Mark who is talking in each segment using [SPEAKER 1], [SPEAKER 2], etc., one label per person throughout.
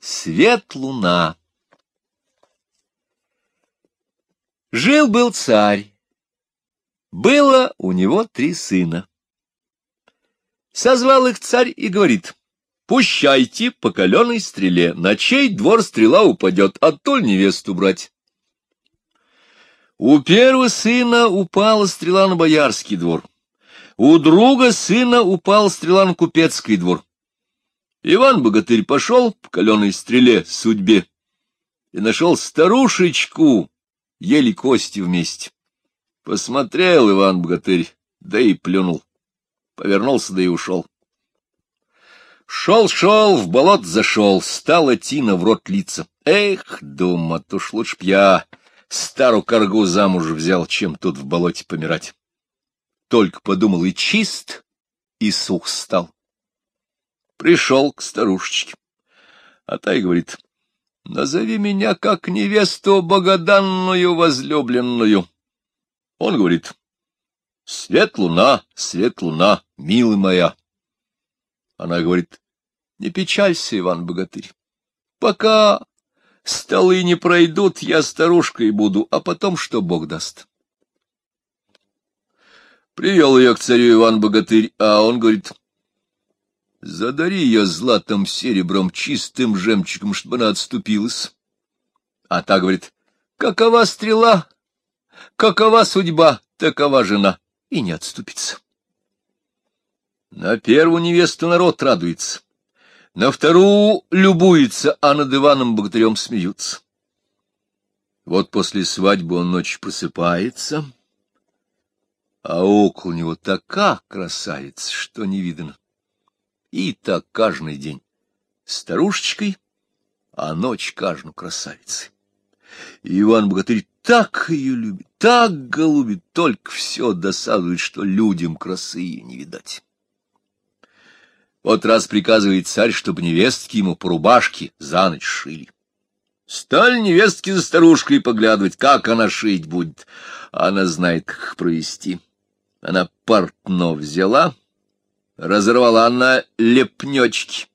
[SPEAKER 1] Свет луна. Жил-был царь. Было у него три сына. Созвал их царь и говорит, «Пущайте по каленой стреле, на чей двор стрела упадет, а невесту брать». У первого сына упала стрела на боярский двор, у друга сына упала стрела на купецкий двор. Иван-богатырь пошел по каленой стреле судьбе и нашел старушечку, ели кости вместе. Посмотрел Иван-богатырь, да и плюнул. Повернулся, да и ушел. Шел-шел, в болот зашел, стала тина в рот лица. Эх, думат, уж лучше б я старую коргу замуж взял, чем тут в болоте помирать. Только подумал и чист, и сух стал пришел к старушечке. А та и говорит, назови меня как невесту богоданную возлюбленную. Он говорит, свет луна, свет луна, милый моя. Она говорит, не печалься, Иван-богатырь, пока столы не пройдут, я старушкой буду, а потом что Бог даст. Привел ее к царю Иван-богатырь, а он говорит, Задари ее златом серебром, чистым жемчугом, чтобы она отступилась. А та говорит, какова стрела, какова судьба, такова жена, и не отступится. На первую невесту народ радуется, на вторую любуется, а над Иваном Богатырем смеются. Вот после свадьбы он ночью просыпается, а около него такая красавица, что не видно. И так каждый день. Старушечкой, а ночь каждую красавицей. Иван Богатырь так ее любит, так голубит, только все досадует, что людям красы не видать. Вот раз приказывает царь, чтобы невестки ему по рубашке за ночь шили. Стали невестки за старушкой поглядывать, как она шить будет. Она знает, как провести. Она портно взяла, разорвала на лепнёчки.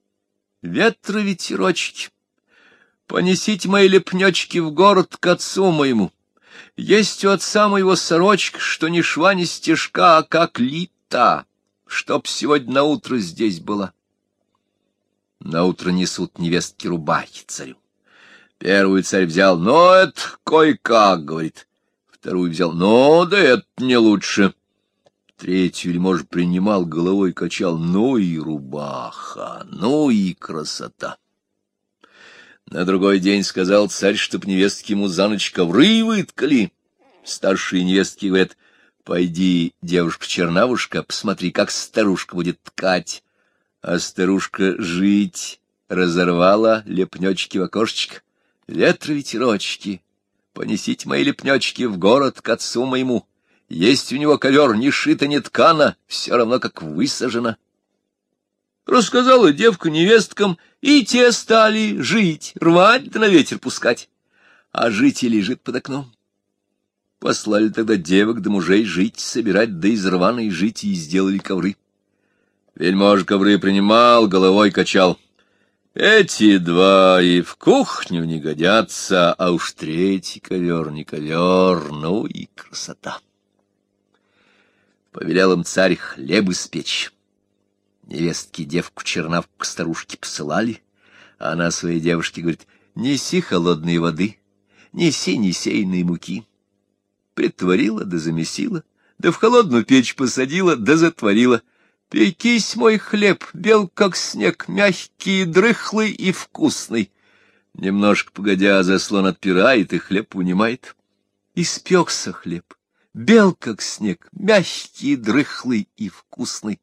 [SPEAKER 1] Ветры ветерочки, понесите мои лепнёчки в город к отцу моему. Есть у отца моего сорочка, что ни шва, ни стежка, а как лита, чтоб сегодня на утро здесь была. На утро несут невестки рубахи царю. Первую царь взял, но это кое-как, говорит. Вторую взял, но да это не лучше. Третью вельмож принимал, головой качал, ну и рубаха, ну и красота. На другой день сказал царь, чтоб невестки ему за ночь ковры выткали. Старшие невестки говорят, пойди, девушка-чернавушка, посмотри, как старушка будет ткать. А старушка жить разорвала лепнёчки в окошечко. Ветры-ветерочки, понесите мои лепнёчки в город к отцу моему. Есть у него ковер, ни шито, ни ткано, все равно как высажено. Рассказала девка невесткам, и те стали жить, рвать да на ветер пускать. А житель лежит под окном. Послали тогда девок да мужей жить, собирать, да из рваной жить, и сделали ковры. Вельмож ковры принимал, головой качал. Эти два и в кухню не годятся, а уж третий ковер не ковер, ну и красота повелел им царь хлеб испечь. Невестки девку чернавку к старушке посылали, а она своей девушке говорит, неси холодной воды, неси несейной муки. Притворила да замесила, да в холодную печь посадила, да затворила. Пекись мой хлеб, бел как снег, мягкий, дрыхлый и вкусный. Немножко погодя, заслон отпирает, и хлеб унимает. Испекся хлеб, бел, как снег, мягкий, дрыхлый и вкусный.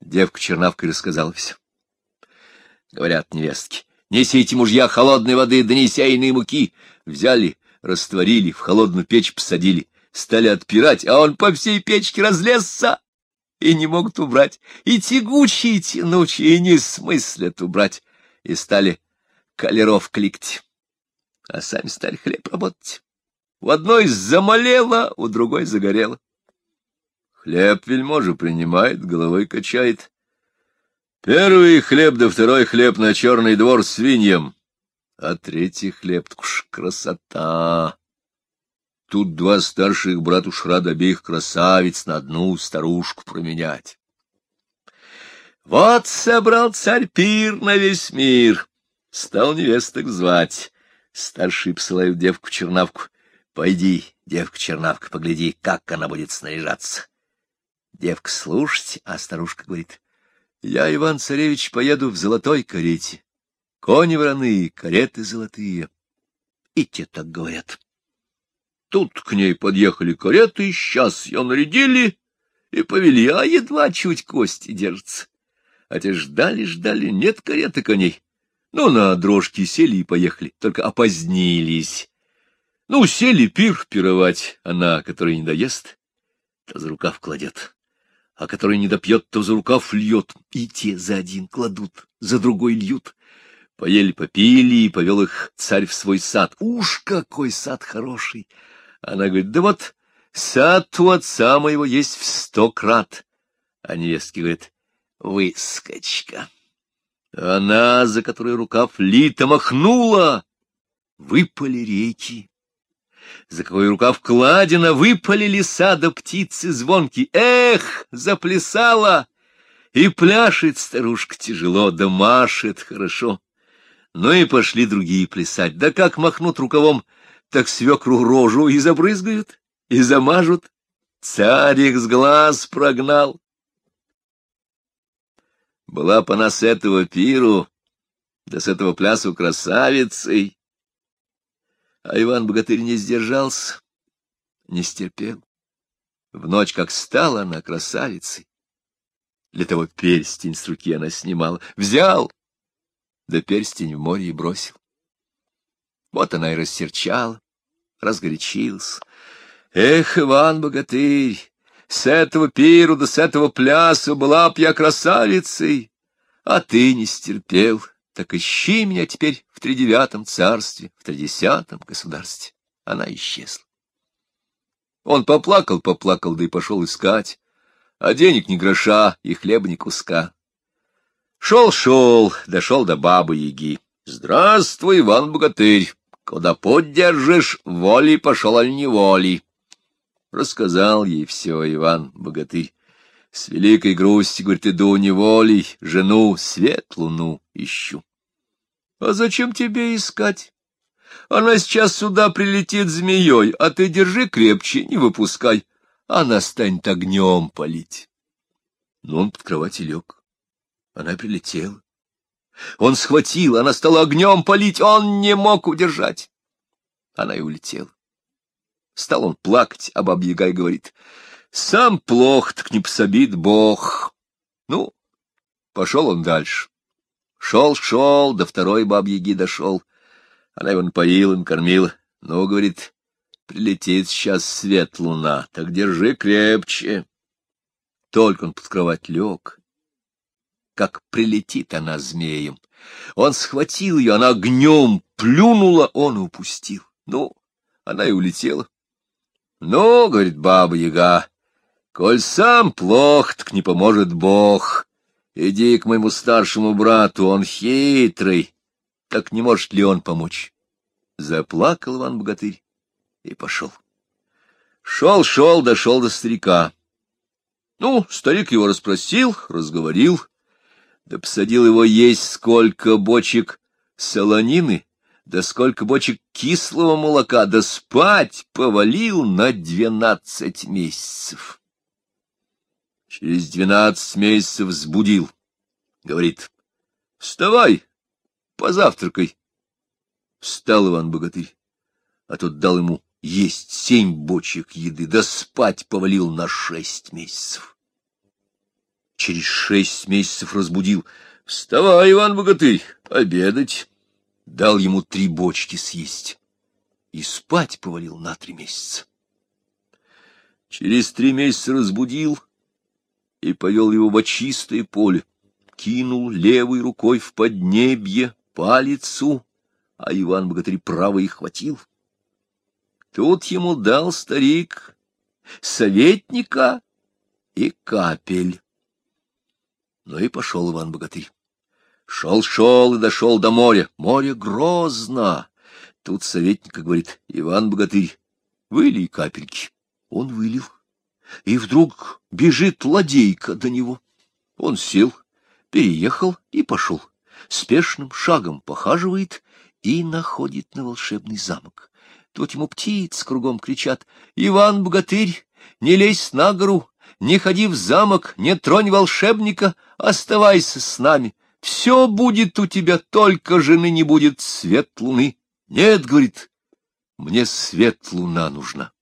[SPEAKER 1] Девка чернавка рассказала все. Говорят невестки, несите мужья холодной воды, да несейной муки. Взяли, растворили, в холодную печь посадили, стали отпирать, а он по всей печке разлезся и не могут убрать, и тягучие, и тянучие, и не смыслят убрать, и стали колеров кликать, а сами стали хлеб работать. У одной замолело, у другой загорело. Хлеб вельможа принимает, головой качает. Первый хлеб да второй хлеб на черный двор свиньям, А третий хлеб — уж красота! Тут два старших брат уж рад обеих красавиц на одну старушку променять. Вот собрал царь пир на весь мир, стал невесток звать. Старший посылают девку-чернавку. Пойди, девка-чернавка, погляди, как она будет снаряжаться. Девка слушать, а старушка говорит, я, Иван-царевич, поеду в золотой карете. Кони враные, кареты золотые. И те так говорят. Тут к ней подъехали кареты, сейчас ее нарядили и повели, а едва чуть кости держатся. А те ждали-ждали, нет кареты коней. Ну, на дрожки сели и поехали, только опозднились. Ну, сели пир пировать, она, которая не доест, то за рукав кладет, а который не допьет, то за рукав льет, и те за один кладут, за другой льют. Поели, попили, и повел их царь в свой сад. Уж какой сад хороший! Она говорит, да вот сад у отца моего есть в сто крат. А невестки говорит, выскочка. Она, за которой рукав лита махнула, выпали реки. За какой рукав кладена выпали леса да птицы звонки. Эх, заплясала! И пляшет старушка тяжело, да машет хорошо. Ну и пошли другие плясать. Да как махнут рукавом, так свекру рожу и забрызгают, и замажут. Царь их с глаз прогнал. Была по нас этого пиру, да с этого плясу красавицей. А Иван-богатырь не сдержался, не стерпел. В ночь, как стала она красавицей, для того перстень с руки она снимала, взял, да перстень в море и бросил. Вот она и рассерчала, разгорячилась. Эх, Иван-богатырь, с этого пиру да с этого плясу была б я красавицей, а ты не стерпел, так ищи меня теперь в тридевятом царстве, в тридесятом государстве. Она исчезла. Он поплакал, поплакал, да и пошел искать, а денег ни гроша и хлеба ни куска. Шел-шел, дошел до бабы-яги. Здравствуй, Иван-богатырь, куда поддержишь, волей пошел, аль не волей. Рассказал ей все Иван-богатырь. С великой грустью, говорит, иду неволей, жену, свет луну ищу. А зачем тебе искать? Она сейчас сюда прилетит змеей, а ты держи крепче, не выпускай. Она станет огнем палить. Но он под кровати лег. Она прилетела. Он схватил, она стала огнем палить, он не мог удержать. Она и улетела. Стал он плакать, а бабья Гай говорит, «Сам плох, так не пособит Бог». Ну, пошел он дальше. Шел-шел, до второй бабьяги дошел. Она его напоила, накормила. Ну, говорит, прилетит сейчас свет луна, так держи крепче. Только он под кровать лег, как прилетит она змеем. Он схватил ее, она огнем плюнула, он упустил. Ну, она и улетела. Ну, говорит баба-яга, коль сам плох, так не поможет Бог. Иди к моему старшему брату, он хитрый, так не может ли он помочь? Заплакал Иван-богатырь и пошел. Шел-шел, дошел до старика. Ну, старик его расспросил, разговорил, да посадил его есть сколько бочек солонины, да сколько бочек кислого молока, да спать повалил на двенадцать месяцев. Через двенадцать месяцев взбудил. Говорит, вставай, позавтракай. Встал Иван-богатырь, а тот дал ему есть семь бочек еды, да спать повалил на шесть месяцев. Через шесть месяцев разбудил. Вставай, Иван-богатырь, обедать дал ему три бочки съесть и спать повалил на три месяца. Через три месяца разбудил и повел его в чистое поле, кинул левой рукой в поднебье по а Иван-богатырь правой хватил. Тут ему дал старик советника и капель. Ну и пошел Иван-богатырь. Шел-шел и дошел до моря. Море грозно. Тут советник говорит, Иван Богатырь, вылей капельки. Он вылил. И вдруг бежит ладейка до него. Он сел, переехал и пошел. Спешным шагом похаживает и находит на волшебный замок. Тут ему птиц кругом кричат «Иван, богатырь, не лезь на гору, не ходи в замок, не тронь волшебника, оставайся с нами. Все будет у тебя, только жены не будет свет луны. Нет, — говорит, — мне свет луна нужна.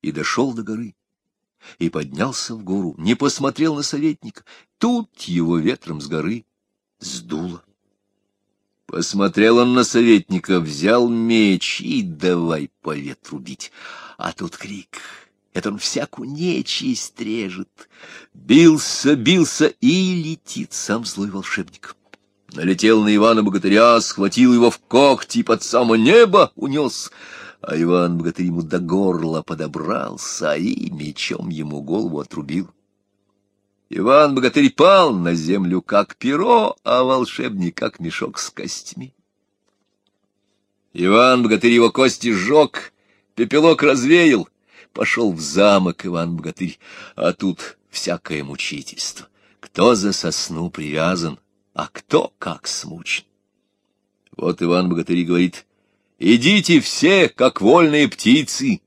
[SPEAKER 1] И дошел до горы, и поднялся в гору, не посмотрел на советника. Тут его ветром с горы сдуло. Посмотрел он на советника, взял меч и давай по ветру бить. А тут крик. Это он всякую нечисть режет. Бился, бился, и летит сам злой волшебник. Налетел на Ивана Богатыря, схватил его в когти под само небо унес, а Иван Богатырь ему до горла подобрался и мечом ему голову отрубил. Иван Богатырь пал на землю, как перо, а волшебник, как мешок с костями. Иван Богатырь его кости сжег, пепелок развеял, пошел в замок Иван Богатырь, а тут всякое мучительство. Кто за сосну привязан, а кто как смучен. Вот Иван Богатырь говорит, «Идите все, как вольные птицы,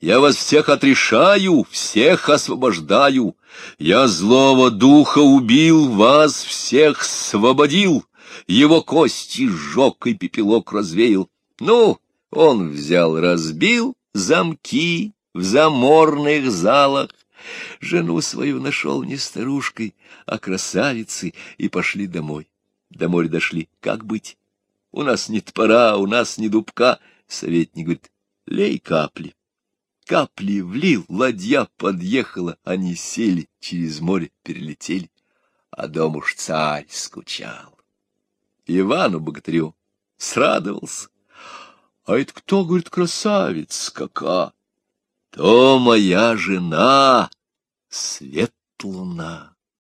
[SPEAKER 1] я вас всех отрешаю, всех освобождаю. Я злого духа убил, вас всех освободил. Его кости сжег и пепелок развеял. Ну, он взял, разбил замки в заморных залах. Жену свою нашел не старушкой, а красавицей, и пошли домой. До моря дошли. Как быть? У нас не топора, у нас не дубка. Советник говорит, лей капли. Капли влил, ладья подъехала, они сели, через море перелетели, а дом уж царь скучал. Ивану Богатырю срадовался. А это кто, говорит, красавец кака? То моя жена, свет луна.